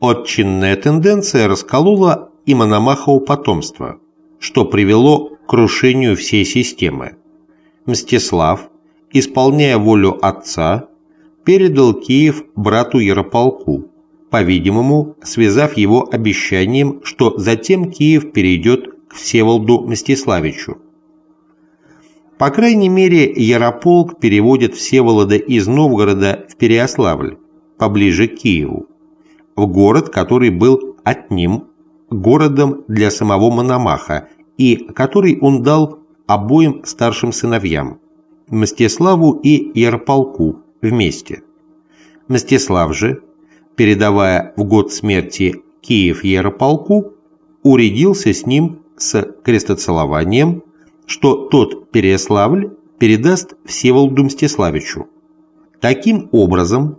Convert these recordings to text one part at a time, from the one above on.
Отчинная тенденция расколола и Мономахово потомство, что привело к крушению всей системы. Мстислав, исполняя волю отца, передал Киев брату Ярополку, по-видимому, связав его обещанием, что затем Киев перейдет к Всеволоду Мстиславичу. По крайней мере, Ярополк переводит Всеволода из Новгорода в Переославль, поближе к Киеву, в город, который был одним городом для самого Мономаха и который он дал обоим старшим сыновьям, Мстиславу и Ярополку, вместе. Мстислав же, передавая в год смерти Киев Ярополку, урядился с ним с крестоцелованием, что тот Переславль передаст Всеволоду Мстиславичу. Таким образом,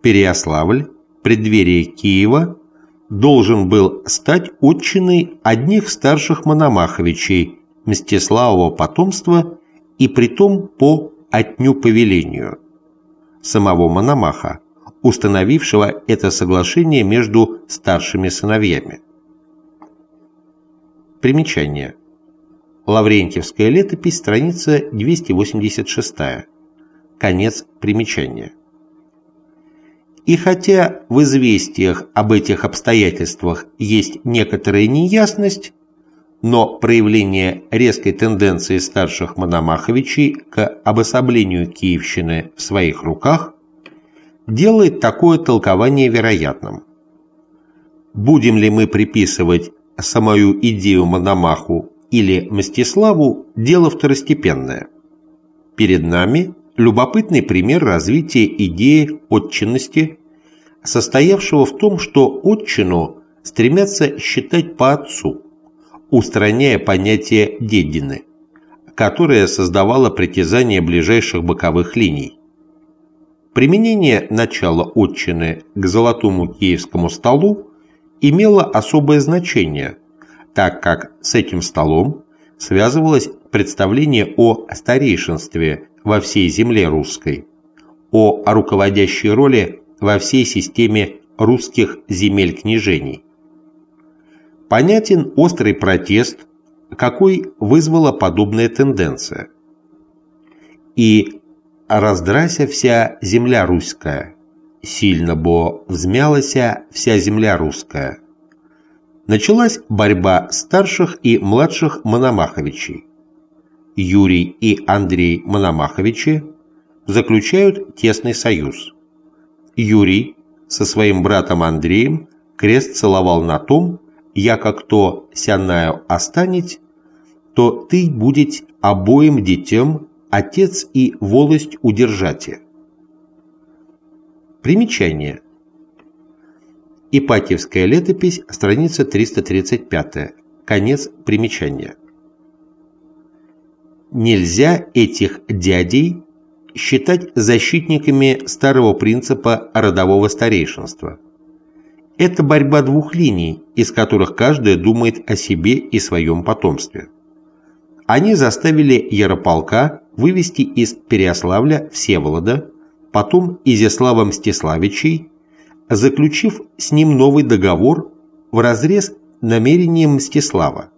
Переяславль, преддверие Киева, должен был стать отчиной одних старших Мономаховичей Мстиславова потомства и притом по отню повелению самого Мономаха, установившего это соглашение между старшими сыновьями. Примечание. Лаврентьевская летопись, страница 286. Конец примечания. И хотя в известиях об этих обстоятельствах есть некоторая неясность, но проявление резкой тенденции старших Мономаховичей к обособлению Киевщины в своих руках делает такое толкование вероятным. Будем ли мы приписывать самую идею Мономаху или Мстиславу – дело второстепенное. Перед нами любопытный пример развития идеи отчинности, состоявшего в том, что отчину стремятся считать по отцу, устраняя понятие «дедины», которое создавало притязание ближайших боковых линий. Применение начала отчины к золотому киевскому столу имело особое значение, так как с этим столом связывалось представление о старейшинстве во всей земле русской, о руководящей роли во всей системе русских земель-княжений. Понятен острый протест, какой вызвала подобная тенденция. И раздрася вся земля русская, сильно бо взмялася вся земля русская. Началась борьба старших и младших Мономаховичей. Юрий и Андрей Мономаховичи заключают тесный союз. Юрий со своим братом Андреем крест целовал на том, яко кто сянаю останет, то ты будет обоим детям отец и волость удержате. Примечание. Ипатьевская летопись, страница 335. Конец примечания нельзя этих дядей считать защитниками старого принципа родового старейшинства. Это борьба двух линий, из которых каждая думает о себе и своем потомстве. Они заставили Ярополка вывести из Переославля Всеволода, потом Изяслава Мстиславичей, заключив с ним новый договор в разрез намерением Мстислава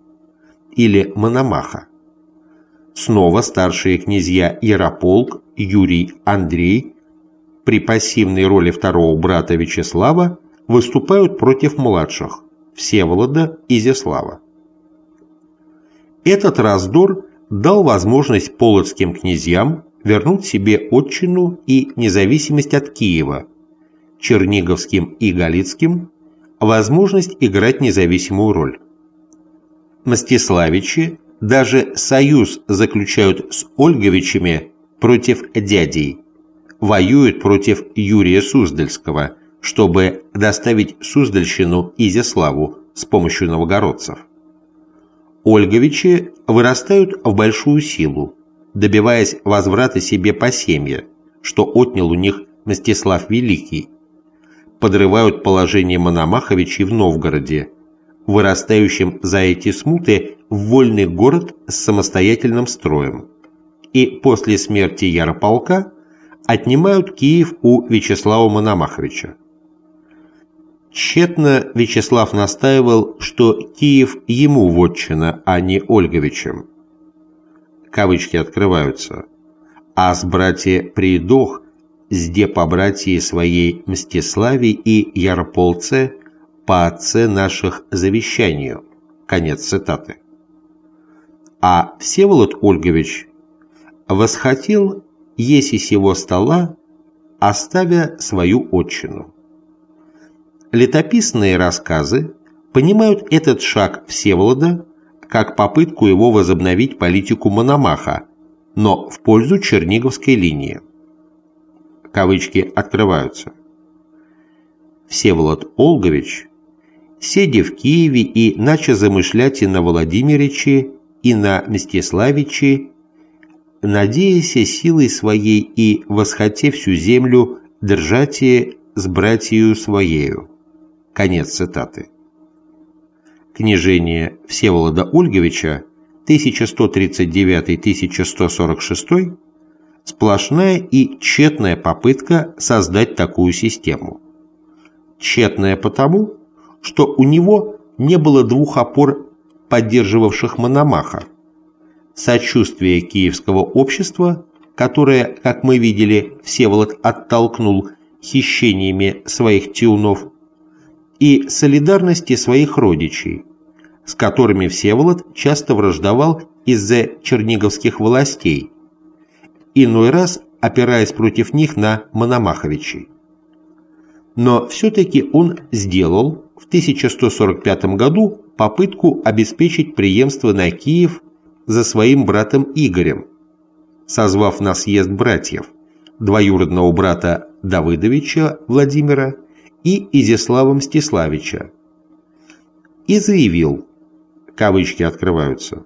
или Мономаха. Снова старшие князья Ярополк, Юрий, Андрей при пассивной роли второго брата Вячеслава выступают против младших Всеволода и Изяслава. Этот раздор дал возможность полоцким князьям вернуть себе отчину и независимость от Киева, Черниговским и Галицким возможность играть независимую роль. Мстиславичи даже союз заключают с Ольговичами против дядей, воюют против Юрия Суздальского, чтобы доставить Суздальщину Изяславу с помощью новгородцев. Ольговичи вырастают в большую силу, добиваясь возврата себе по семье, что отнял у них Мстислав Великий, подрывают положение Мономаховичей в Новгороде, вырастающим за эти смуты в вольный город с самостоятельным строем, и после смерти Ярополка отнимают Киев у Вячеслава Мономаховича. Тщетно Вячеслав настаивал, что Киев ему вотчина, а не Ольговичем. Кавычки открываются. «А с братья придох, сде по братьи своей Мстиславе и Ярполце по отце наших завещанию». Конец цитаты. А Всеволод Ольгович восхотел еси сего стола, оставя свою отчину. Летописные рассказы понимают этот шаг Всеволода как попытку его возобновить политику Мономаха, но в пользу Черниговской линии. Кавычки открываются. Всеволод Олгович, седя в Киеве и нача замышлять и на Владимириче, и на Мстиславиче, надеяся силой своей и восхоте всю землю держате с братью своею. Конец цитаты. Княжение Всеволода Ольговича 1139-1146 сплошная и тщетная попытка создать такую систему. Тщетная потому, что у него не было двух опор, поддерживавших Мономаха. Сочувствие киевского общества, которое, как мы видели, Всеволод оттолкнул хищениями своих тиунов, и солидарности своих родичей, с которыми Всеволод часто враждовал из-за черниговских властей, иной раз опираясь против них на Мономаховичей. Но все-таки он сделал в 1145 году попытку обеспечить преемство на Киев за своим братом Игорем, созвав на съезд братьев, двоюродного брата Давыдовича Владимира и Изяслава Мстиславича, и заявил, кавычки открываются,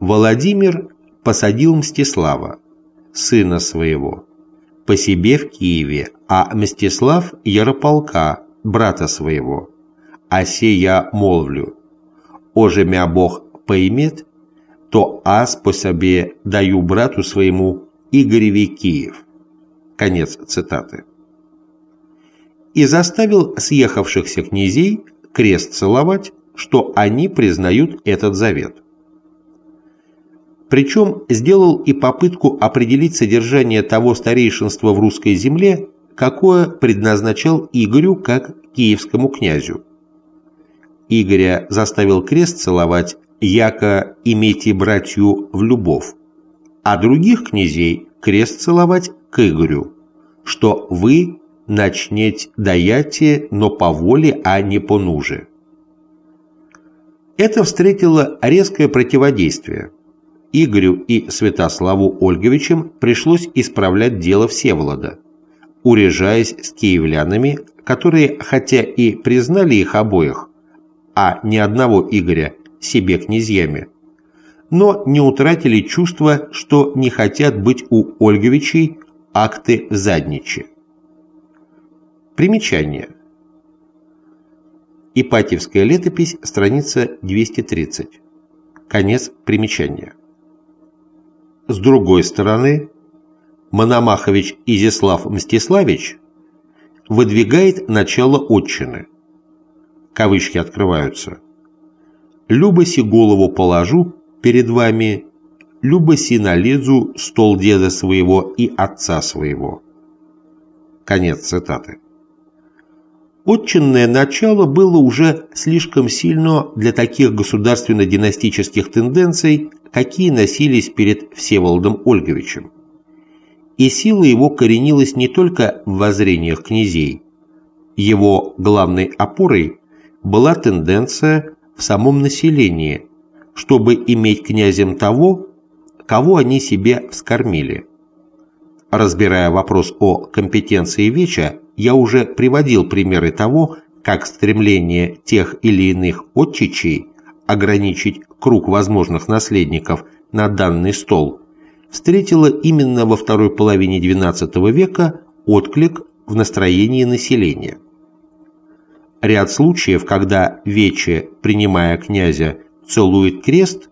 «Владимир посадил Мстислава, сына своего, по себе в Киеве, а Мстислав – Ярополка, брата своего. А се я молвлю, оже мя Бог поймет, то аз по себе даю брату своему Игореве Киев». Конец цитаты и заставил съехавшихся князей крест целовать, что они признают этот завет. Причем сделал и попытку определить содержание того старейшинства в русской земле, какое предназначал Игорю как киевскому князю. Игоря заставил крест целовать, яко имейте братью в любовь, а других князей крест целовать к Игорю, что вы начнеть даяти, но по воле, а не по нуже. Это встретило резкое противодействие. Игорю и Святославу Ольговичем пришлось исправлять дело Всеволода, урежаясь с киевлянами, которые, хотя и признали их обоих, а ни одного Игоря себе князьями, но не утратили чувства, что не хотят быть у Ольговичей акты задничи. Примечание. Ипатьевская летопись, страница 230. Конец примечания. С другой стороны, Мономахович Изяслав Мстиславич выдвигает начало отчины. Кавычки открываются. «Любоси голову положу перед вами, любоси налезу стол деда своего и отца своего». Конец цитаты. Отчинное начало было уже слишком сильно для таких государственно-династических тенденций, какие носились перед Всеволодом Ольговичем. И сила его коренилась не только в воззрениях князей. Его главной опорой была тенденция в самом населении, чтобы иметь князем того, кого они себе вскормили. Разбирая вопрос о компетенции Веча, я уже приводил примеры того, как стремление тех или иных отчичей ограничить круг возможных наследников на данный стол встретило именно во второй половине XII века отклик в настроении населения. Ряд случаев, когда Вече, принимая князя, целует крест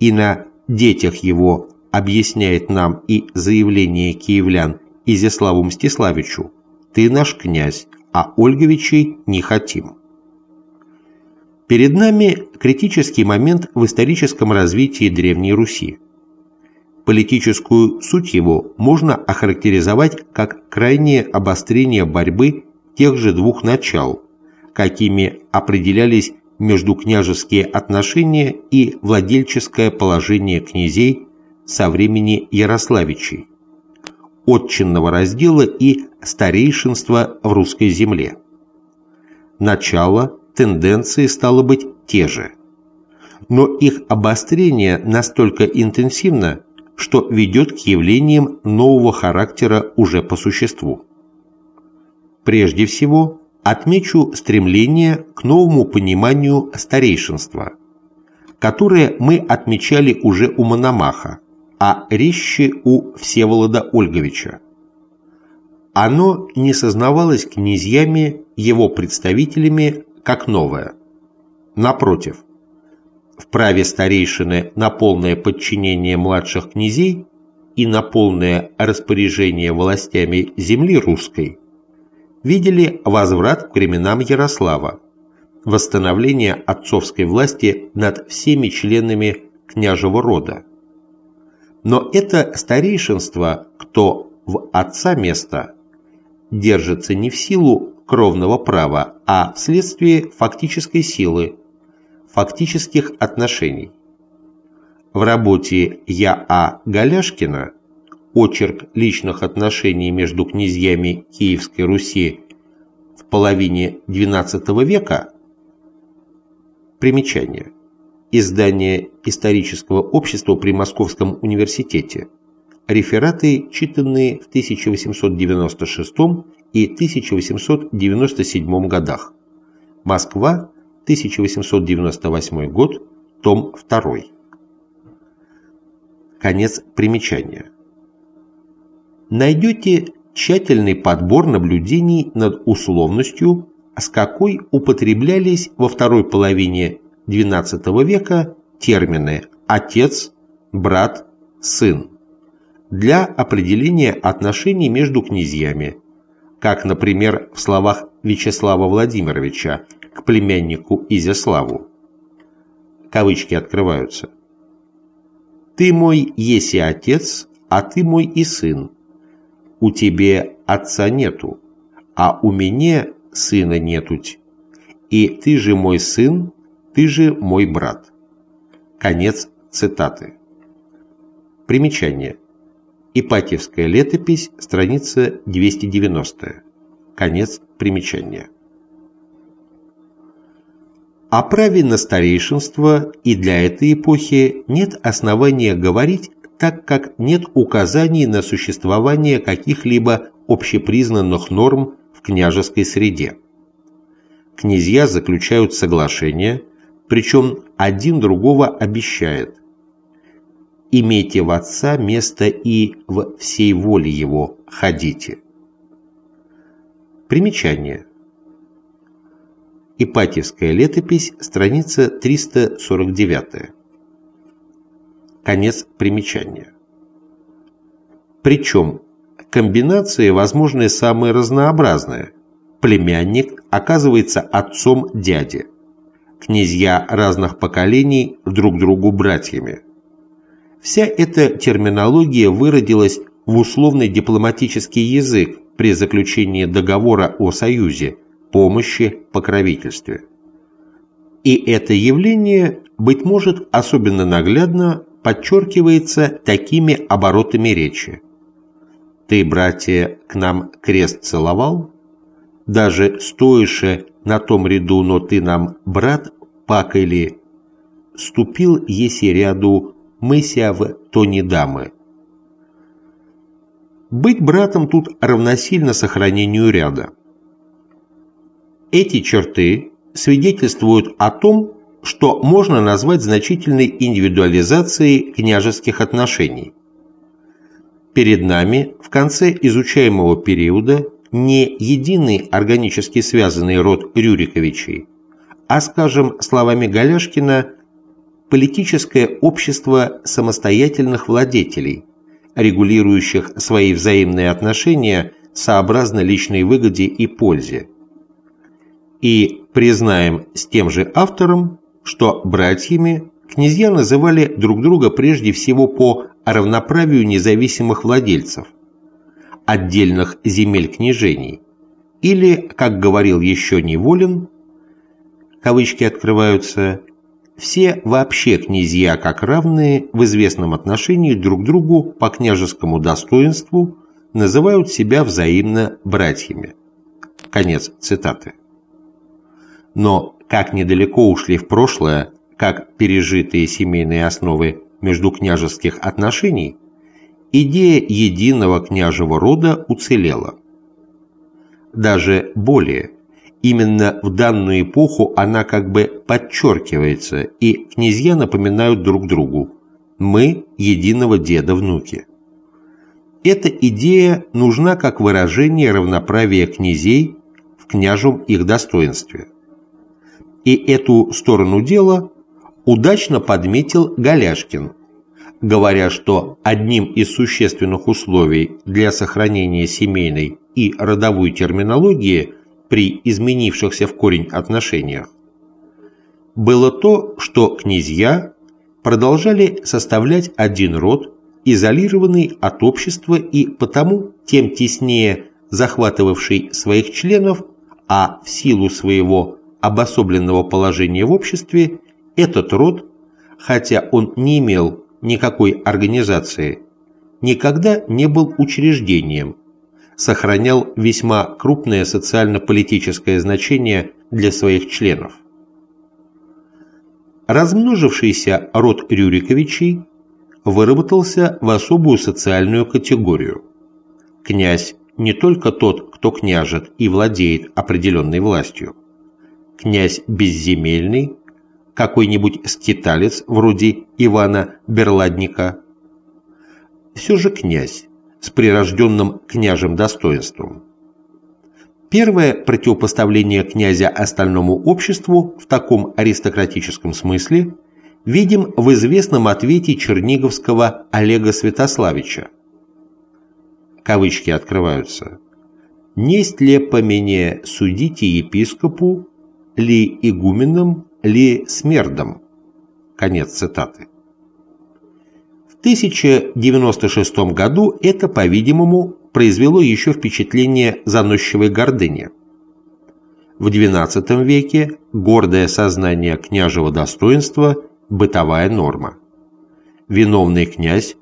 и на детях его объясняет нам и заявление киевлян Изяславу Мстиславичу «Ты наш князь, а Ольговичей не хотим. Перед нами критический момент в историческом развитии Древней Руси. Политическую суть его можно охарактеризовать как крайнее обострение борьбы тех же двух начал, какими определялись междукняжеские отношения и владельческое положение князей со времени Ярославичей, отчинного раздела и старейшинства в русской земле. Начало, тенденции стало быть те же. Но их обострение настолько интенсивно, что ведет к явлениям нового характера уже по существу. Прежде всего, отмечу стремление к новому пониманию старейшинства, которое мы отмечали уже у Мономаха, а резче у Всеволода Ольговича. Оно не сознавалось князьями, его представителями, как новое. Напротив, в праве старейшины на полное подчинение младших князей и на полное распоряжение властями земли русской видели возврат к временам Ярослава, восстановление отцовской власти над всеми членами княжего рода. Но это старейшинство, кто в отца место, держится не в силу кровного права, а вследствие фактической силы, фактических отношений. В работе Я.А. Голяшкина «Очерк личных отношений между князьями Киевской Руси в половине XII века» примечание Издание исторического общества при Московском университете. Рефераты, читанные в 1896 и 1897 годах. Москва, 1898 год, том 2. Конец примечания. Найдете тщательный подбор наблюдений над условностью, с какой употреблялись во второй половине XII века термины «отец», «брат», «сын» для определения отношений между князьями, как, например, в словах Вячеслава Владимировича к племяннику Изяславу. Кавычки открываются. «Ты мой еси отец, а ты мой и сын. У тебе отца нету, а у меня сына нетуть. И ты же мой сын, ты же мой брат. Конец цитаты. Примечание. Ипатьевская летопись, страница 290. Конец примечания. О праве на старейшинство и для этой эпохи нет основания говорить, так как нет указаний на существование каких-либо общепризнанных норм в княжеской среде. Князья заключают соглашения, причем один другого обещает. «Имейте в отца место и в всей воле его ходите». Примечание. Ипатьевская летопись, страница 349. Конец примечания. Причем комбинации возможны самые разнообразные. Племянник оказывается отцом дяди – князья разных поколений друг другу братьями. Вся эта терминология выродилась в условный дипломатический язык при заключении договора о союзе, помощи, покровительстве. И это явление, быть может, особенно наглядно подчеркивается такими оборотами речи. «Ты, братья, к нам крест целовал? Даже стоише на том ряду, но ты нам, брат, пакали, ступил еси ряду мыся в тони дамы. Быть братом тут равносильно сохранению ряда. Эти черты свидетельствуют о том, что можно назвать значительной индивидуализацией княжеских отношений. Перед нами в конце изучаемого периода не единый органически связанный род Рюриковичей, а, скажем, словами Галяшкина, политическое общество самостоятельных владетелей, регулирующих свои взаимные отношения сообразно личной выгоде и пользе, И признаем с тем же автором, что братьями князья называли друг друга прежде всего по равноправию независимых владельцев, отдельных земель княжений, или, как говорил еще Неволин, кавычки открываются, все вообще князья как равные в известном отношении друг другу по княжескому достоинству называют себя взаимно братьями. Конец цитаты. Но как недалеко ушли в прошлое, как пережитые семейные основы междукняжеских отношений, идея единого княжего рода уцелела. Даже более, именно в данную эпоху она как бы подчеркивается, и князья напоминают друг другу «мы единого деда внуки». Эта идея нужна как выражение равноправия князей в княжем их достоинстве. И эту сторону дела удачно подметил Голяшкин, говоря, что одним из существенных условий для сохранения семейной и родовой терминологии при изменившихся в корень отношениях было то, что князья продолжали составлять один род, изолированный от общества и потому тем теснее захватывавший своих членов, а в силу своего обособленного положения в обществе этот род, хотя он не имел никакой организации, никогда не был учреждением, сохранял весьма крупное социально-политическое значение для своих членов. Размножившийся род Рюриковичей выработался в особую социальную категорию. Князь не только тот, кто княжет и владеет определенной властью. Князь безземельный, какой-нибудь скиталец вроде Ивана Берладника. Все же князь с прирожденным княжим достоинством. Первое противопоставление князя остальному обществу в таком аристократическом смысле видим в известном ответе черниговского Олега Святославича. Кавычки открываются. «Несть ли по мне судите епископу, ли игуменам, ли смердом. Конец цитаты. В 1096 году это, по-видимому, произвело еще впечатление заносчивой гордыни. В XII веке гордое сознание княжего достоинства – бытовая норма. Виновный князь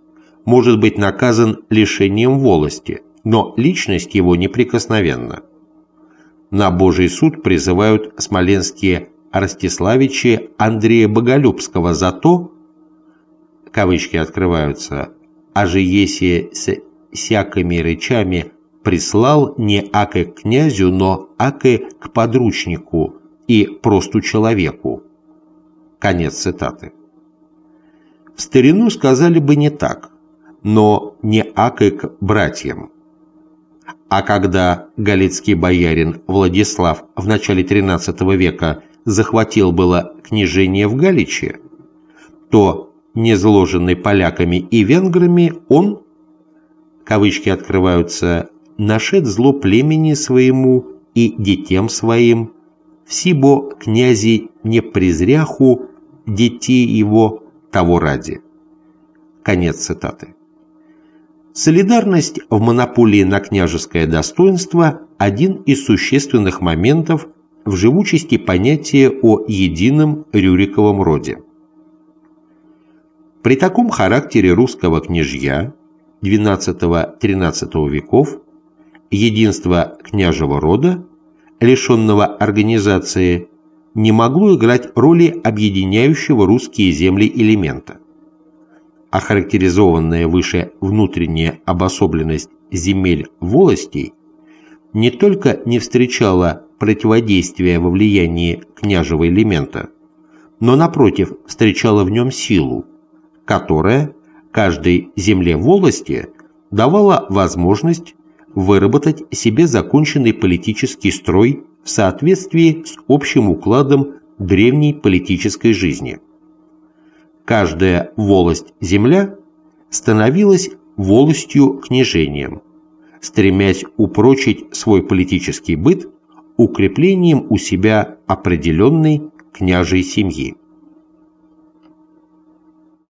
может быть наказан лишением волости, но личность его неприкосновенна. На Божий суд призывают смоленские Ростиславиче Андрея Боголюбского за то, кавычки открываются, а же если с всякими речами прислал не аке к князю, но аке к подручнику и просту человеку. Конец цитаты. В старину сказали бы не так, но не аке к братьям. А когда галицкий боярин Владислав в начале XIII века захватил было княжение в Галиче, то, незложенный поляками и венграми, он, кавычки открываются, «нашед зло племени своему и детям своим, всибо князи не презряху детей его того ради». Конец цитаты. Солидарность в монополии на княжеское достоинство – один из существенных моментов в живучести понятия о едином Рюриковом роде. При таком характере русского княжья XII-XIII веков единство княжего рода, лишенного организации, не могло играть роли объединяющего русские земли элемента. Охарактеризованная выше внутренняя обособленность земель волостей не только не встречала противодействия во влиянии княжего элемента, но, напротив, встречала в нем силу, которая каждой земле волости давала возможность выработать себе законченный политический строй в соответствии с общим укладом древней политической жизни. Каждая волость-земля становилась волостью княжением, стремясь упрочить свой политический быт укреплением у себя определенной княжей семьи.